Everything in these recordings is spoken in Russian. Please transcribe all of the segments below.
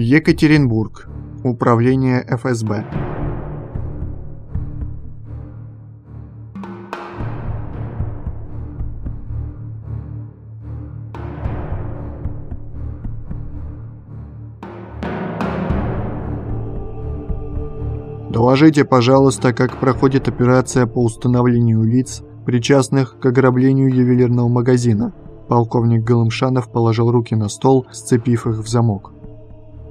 Екатеринбург. Управление ФСБ. Доложите, пожалуйста, как проходит операция по установлению лиц, причастных к ограблению ювелирного магазина. Полковник Голымшанов положил руки на стол, сцепив их в замок.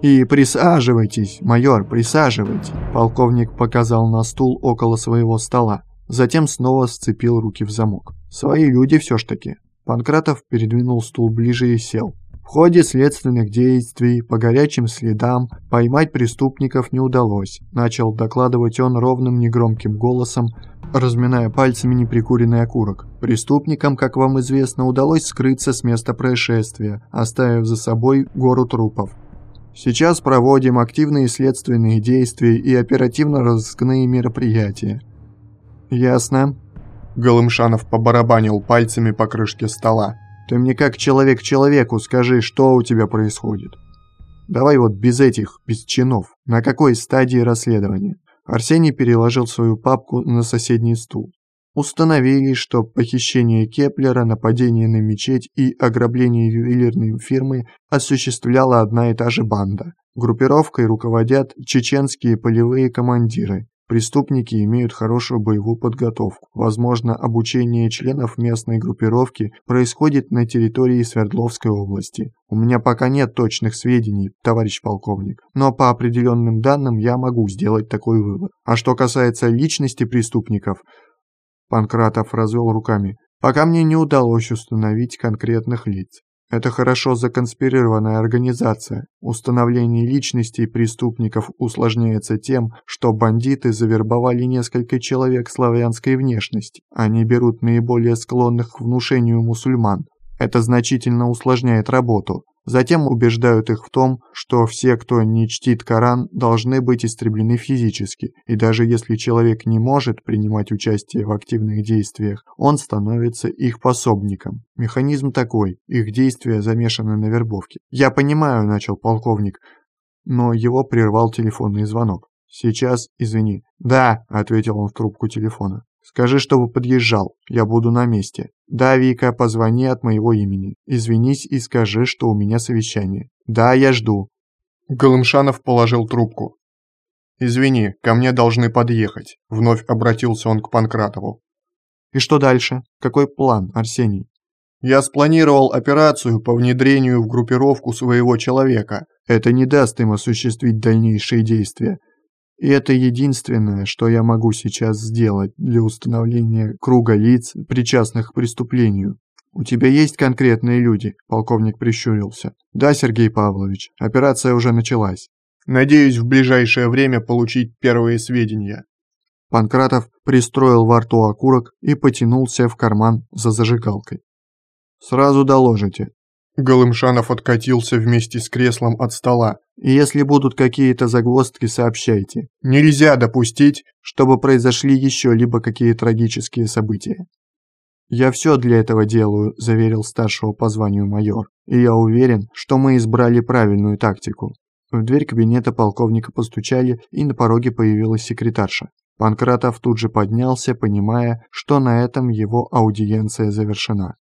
«И присаживайтесь, майор, присаживайтесь!» Полковник показал на стул около своего стола. Затем снова сцепил руки в замок. «Свои люди все ж таки». Панкратов передвинул стул ближе и сел. В ходе следственных действий по горячим следам поймать преступников не удалось, начал докладывать он ровным негромким голосом, разминая пальцами неприкуренный окурок. Преступникам, как вам известно, удалось скрыться с места происшествия, оставив за собой гору трупов. Сейчас проводим активные следственные действия и оперативно-розыскные мероприятия. Ясно. Голымшанов побарабанил пальцами по крышке стола. Ты мне как человек человеку скажи, что у тебя происходит. Давай вот без этих, без чинов. На какой стадии расследования? Арсений переложил свою папку на соседний стул. Установили, что похищение Кеплера, нападение на мечеть и ограбление ювелирной фирмы осуществляла одна и та же банда. Группировкой руководят чеченские полевые командиры. Преступники имеют хорошую боевую подготовку. Возможно, обучение членов местной группировки происходит на территории Свердловской области. У меня пока нет точных сведений, товарищ полковник, но по определенным данным я могу сделать такой вывод. А что касается личности преступников, Панкратов развел руками. Пока мне не удалось установить конкретных лиц. Это хорошо законспирированная организация. Установление личностей преступников усложняется тем, что бандиты завербовали несколько человек славянской внешности. Они берут наиболее склонных к внушению мусульман. Это значительно усложняет работу. Затем убеждают их в том, что все, кто не чтит Коран, должны быть истреблены физически, и даже если человек не может принимать участие в активных действиях, он становится их пособником. Механизм такой, их действия замешаны на вербовке. «Я понимаю», – начал полковник, но его прервал телефонный звонок. «Сейчас, извини». «Да», – ответил он в трубку телефона. Скажи, чтобы подъезжал. Я буду на месте. Да, Вика, позвони от моего имени. Извинись и скажи, что у меня совещание. Да, я жду. Голымшанов положил трубку. «Извини, ко мне должны подъехать», — вновь обратился он к Панкратову. «И что дальше? Какой план, Арсений?» «Я спланировал операцию по внедрению в группировку своего человека. Это не даст им осуществить дальнейшие действия. И это единственное, что я могу сейчас сделать для установления круга лиц, причастных к преступлению. «У тебя есть конкретные люди?» – полковник прищурился. «Да, Сергей Павлович, операция уже началась. Надеюсь в ближайшее время получить первые сведения». Панкратов пристроил во рту окурок и потянулся в карман за зажигалкой. «Сразу доложите». Голымшанов откатился вместе с креслом от стола, если будут какие-то загвоздки, сообщайте. Нельзя допустить, чтобы произошли еще либо какие трагические события. «Я все для этого делаю», – заверил старшего по званию майор. «И я уверен, что мы избрали правильную тактику». В дверь кабинета полковника постучали, и на пороге появилась секретарша. Панкратов тут же поднялся, понимая, что на этом его аудиенция завершена.